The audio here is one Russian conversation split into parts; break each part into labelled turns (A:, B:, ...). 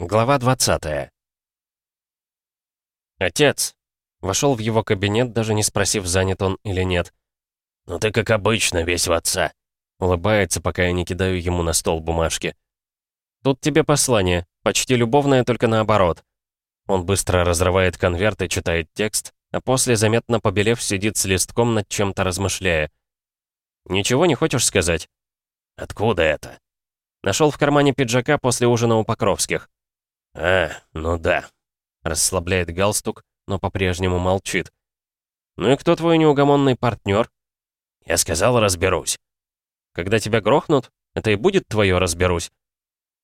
A: Глава 20 «Отец!» Вошел в его кабинет, даже не спросив, занят он или нет.
B: «Ну ты как обычно, весь в отца!»
A: Улыбается, пока я не кидаю ему на стол бумажки. «Тут тебе послание, почти любовное, только наоборот». Он быстро разрывает конверт и читает текст, а после, заметно побелев, сидит с листком над чем-то размышляя. «Ничего не хочешь сказать?»
B: «Откуда это?»
A: Нашел в кармане пиджака после ужина у Покровских.
B: «А, ну да».
A: Расслабляет галстук, но по-прежнему молчит. «Ну и кто твой неугомонный партнер?
B: «Я сказал, разберусь».
A: «Когда тебя грохнут, это и будет твое «разберусь».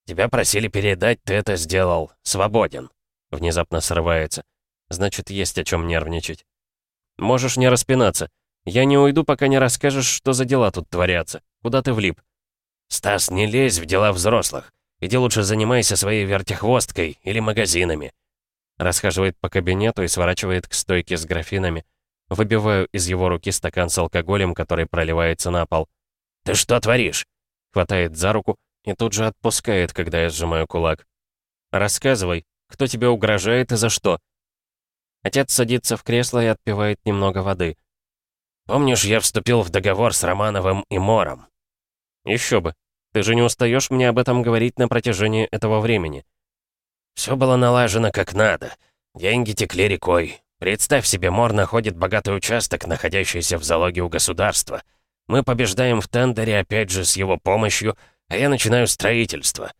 B: «Тебя просили передать, ты это сделал. Свободен».
A: Внезапно срывается. Значит, есть о чем нервничать. «Можешь не распинаться. Я не уйду, пока не расскажешь, что за дела тут творятся. Куда ты влип?»
B: «Стас, не лезь в дела взрослых. Иди лучше занимайся своей вертихвосткой или магазинами».
A: Расхаживает по кабинету и сворачивает к стойке с графинами. Выбиваю из его руки стакан с алкоголем, который проливается на пол.
B: «Ты что творишь?»
A: Хватает за руку и тут же отпускает, когда я сжимаю кулак. «Рассказывай, кто тебе угрожает и за что?» Отец садится в кресло и отпивает немного воды.
B: «Помнишь, я вступил в договор с Романовым и Мором?»
A: Еще бы. Ты же не устаешь мне об этом говорить на протяжении этого времени.
B: Все было налажено как надо. Деньги текли рекой. Представь себе, Мор находит богатый участок, находящийся в залоге у государства. Мы побеждаем в тендере опять же с его помощью, а я начинаю строительство.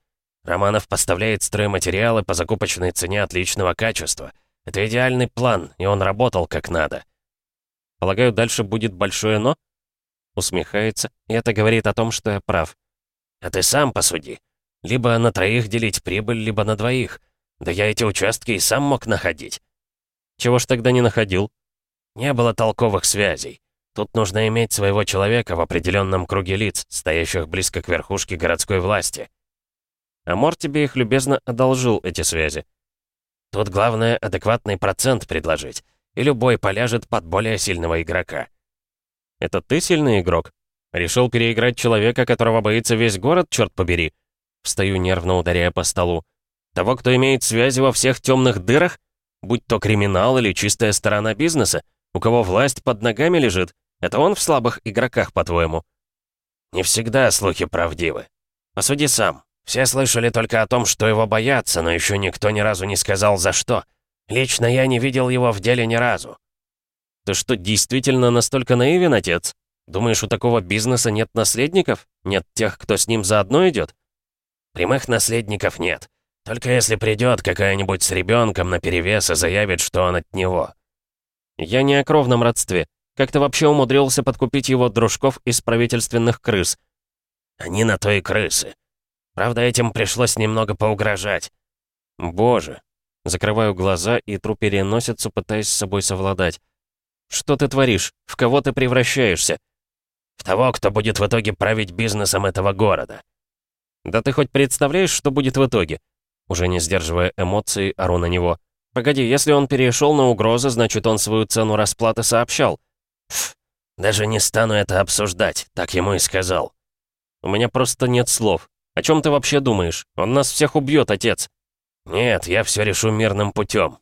B: Романов поставляет стройматериалы по закупочной цене отличного качества. Это идеальный план, и он работал как надо.
A: Полагаю, дальше будет большое «но»? Усмехается, и это говорит о том, что я прав.
B: А ты сам посуди. Либо на троих делить прибыль, либо на двоих. Да я эти участки и сам мог находить.
A: Чего ж тогда не находил?
B: Не было толковых связей. Тут нужно иметь своего человека в определенном круге лиц, стоящих близко к верхушке городской власти.
A: Амор тебе их любезно одолжил, эти связи.
B: Тут главное адекватный процент предложить, и любой поляжет под более сильного игрока.
A: Это ты сильный игрок? Решил переиграть человека, которого боится весь город, черт побери. Встаю нервно, ударяя по столу. Того, кто имеет связи во всех темных дырах? Будь то криминал или чистая сторона бизнеса? У кого власть под ногами лежит? Это он в слабых игроках, по-твоему?
B: Не всегда слухи правдивы. Посуди сам. Все слышали только о том, что его боятся, но еще никто ни разу не сказал, за что. Лично я не видел его в деле ни разу.
A: Ты что, действительно настолько наивен, отец? Думаешь, у такого бизнеса нет наследников? Нет тех, кто с ним заодно идет?
B: Прямых наследников нет. Только если придет какая-нибудь с ребенком наперевес и заявит, что он от него.
A: Я не о кровном родстве. Как ты вообще умудрился подкупить его дружков из правительственных крыс?
B: Они на то и крысы. Правда, этим пришлось немного поугрожать.
A: Боже. Закрываю глаза и тру переносицу, пытаясь с собой совладать. Что ты творишь? В кого ты превращаешься?
B: В того, кто будет в итоге править бизнесом этого города.
A: Да ты хоть представляешь, что будет в итоге? Уже не сдерживая эмоций, ору на него. Погоди, если он перешел на угрозы, значит, он свою цену расплаты сообщал.
B: Ф, даже не стану это обсуждать, так ему и сказал.
A: У меня просто нет слов. О чем ты вообще думаешь? Он нас всех убьет, отец.
B: Нет, я все решу мирным путем.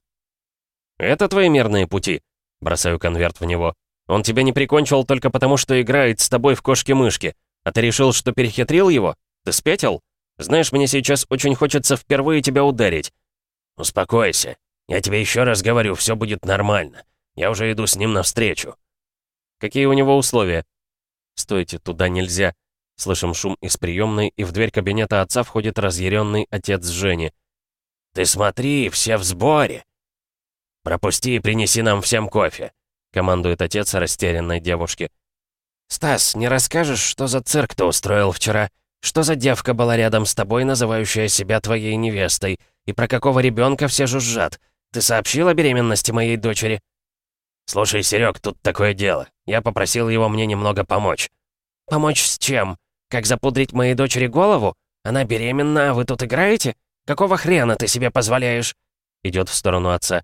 A: Это твои мирные пути? Бросаю конверт в него. Он тебя не прикончил только потому, что играет с тобой в кошки-мышки. А ты решил, что перехитрил его? Ты спятил? Знаешь, мне сейчас очень хочется впервые тебя ударить.
B: Успокойся. Я тебе еще раз говорю, все будет нормально. Я уже иду с ним навстречу.
A: Какие у него условия? Стойте, туда нельзя. Слышим шум из приемной, и в дверь кабинета отца входит разъяренный отец Жени.
B: «Ты смотри, все в сборе!» «Пропусти и принеси нам всем кофе», — командует отец растерянной девушке. «Стас, не расскажешь, что за цирк ты устроил вчера? Что за девка была рядом с тобой, называющая себя твоей невестой? И про какого ребенка все жужжат? Ты сообщил о беременности моей дочери?» «Слушай, Серег, тут такое дело. Я попросил его мне немного помочь». «Помочь с чем? Как запудрить моей дочери голову? Она беременна, а вы тут играете? Какого хрена ты себе позволяешь?»
A: Идет в сторону отца.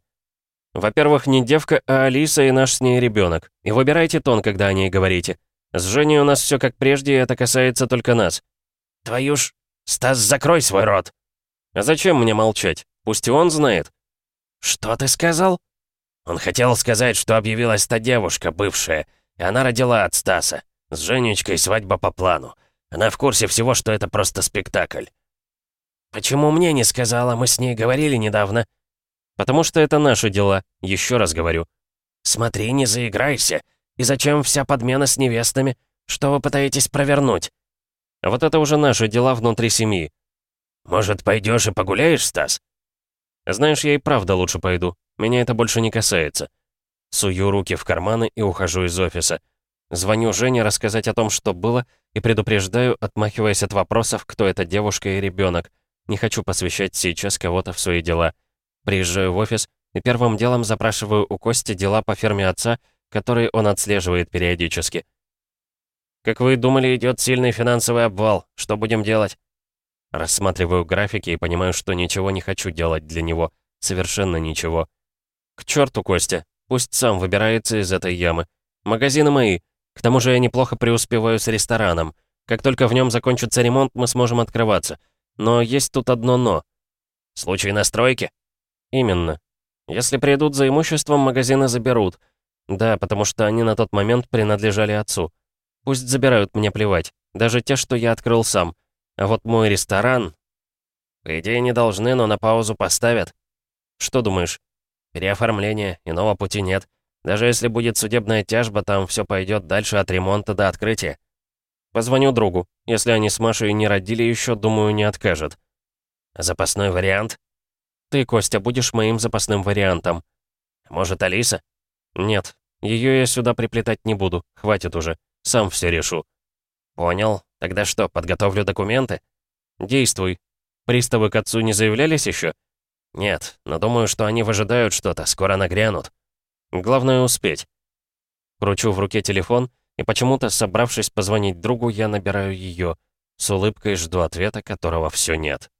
A: Во-первых, не девка, а Алиса и наш с ней ребенок. И выбирайте тон, когда о ней говорите. С Женей у нас все как прежде, и это касается только нас.
B: Твою ж... Стас, закрой свой рот.
A: А зачем мне молчать? Пусть и он знает.
B: «Что ты сказал?» Он хотел сказать, что объявилась та девушка, бывшая, и она родила от Стаса. С Женечкой свадьба по плану. Она в курсе всего, что это просто спектакль. «Почему мне не сказала? Мы с ней говорили недавно».
A: «Потому что это наши дела, еще раз говорю».
B: «Смотри, не заиграйся. И зачем вся подмена с невестами? Что вы пытаетесь провернуть?»
A: «Вот это уже наши дела внутри семьи».
B: «Может, пойдешь и погуляешь, Стас?»
A: «Знаешь, я и правда лучше пойду. Меня это больше не касается». Сую руки в карманы и ухожу из офиса. Звоню Жене рассказать о том, что было, и предупреждаю, отмахиваясь от вопросов, кто эта девушка и ребенок. Не хочу посвящать сейчас кого-то в свои дела. Приезжаю в офис и первым делом запрашиваю у Кости дела по ферме отца, которые он отслеживает периодически.
B: «Как вы думали, идет сильный финансовый обвал. Что будем делать?»
A: Рассматриваю графики и понимаю, что ничего не хочу делать для него. Совершенно ничего. К черту, Костя. Пусть сам выбирается из этой ямы. Магазины мои. К тому же я неплохо преуспеваю с рестораном. Как только в нем закончится ремонт, мы сможем открываться. Но есть тут одно «но».
B: Случай настройки?
A: Именно. Если придут за имуществом, магазины заберут. Да, потому что они на тот момент принадлежали отцу. Пусть забирают, мне плевать. Даже те, что я открыл сам. А вот мой ресторан...
B: По идее, не должны, но на паузу поставят.
A: Что думаешь?
B: Переоформление, иного пути нет. Даже если будет судебная тяжба, там все пойдет дальше от ремонта до открытия.
A: Позвоню другу. Если они с Машей не родили еще, думаю, не откажет.
B: Запасной вариант?
A: Ты, Костя, будешь моим запасным вариантом.
B: Может, Алиса?
A: Нет, ее я сюда приплетать не буду. Хватит уже. Сам все решу.
B: Понял. Тогда что, подготовлю документы?
A: Действуй. Приставы к отцу не заявлялись еще?
B: Нет, но думаю, что они выжидают что-то, скоро нагрянут.
A: Главное успеть. Кручу в руке телефон, и почему-то, собравшись позвонить другу, я набираю ее. С улыбкой жду ответа, которого все нет.